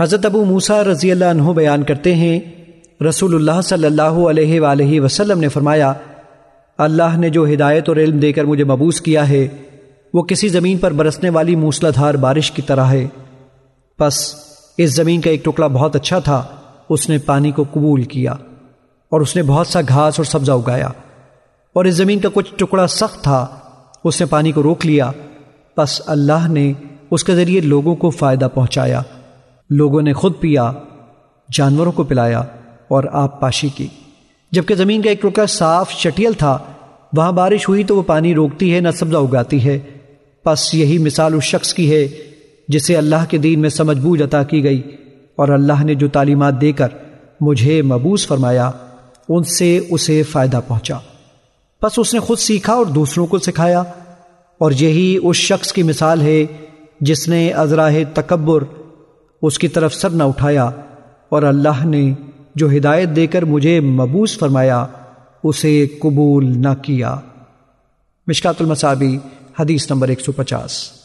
حضرت ابو موسیٰ رضی اللہ عنہ بیان کرتے ہیں، رسول اللہ صلی اللہ علیہ وآلہ وسلم نے فرمایا، اللہ نے جو ہدایت اور علم دے کر مجھے مبوس کیا ہے، وہ کسی زمین پر برسنے والی موسلادھار بارش کی طرح ہے۔ پس، اس زمین کا ایک ٹکڑا بہت اچھا تھا، اس نے پانی کو قبول کیا اور اس نے بہت سا گھاس اور سبزہ اگایا۔ اور اس زمین کا کچھ ٹکڑا سخت تھا، اس نے پانی کو روک لیا۔ پس اللہ نے اس کے ذریعے لوگوں کو فائدہ پہنچایا۔ لوگوں نے خود پیا، جانوروں کو پلایا اور آپ پاشی کی۔ جبکہ زمین کا ایک ٹکڑا صاف چٹیل تھا، وہاں بارش ہوئی تو وہ پانی روکتی ہے، نہ سبزہ اگاتی ہے۔ پس یہی مثال اس شخص کی ہے، جسے اللہ کے دین میں سمجھ بوجھ عطا کی گئی۔ اور اللہ نے جو تعلیمات دے کر مجھے مبوس فرمایا، ان سے اسے فائدہ پہنچا۔ پس اس نے خود سیکھا اور دوسروں کو سکھایا۔ اور یہی اس شخص کی مثال ہے، جس نے ازراہ تکبر اس کی طرف سر نہ اٹھایا اور اللہ نے جو ہدایت دے کر مجھے مبوس فرمایا، اسے قبول نہ کیا۔ مشکات المصابی حدیث نمبر ایک سو پچاس۔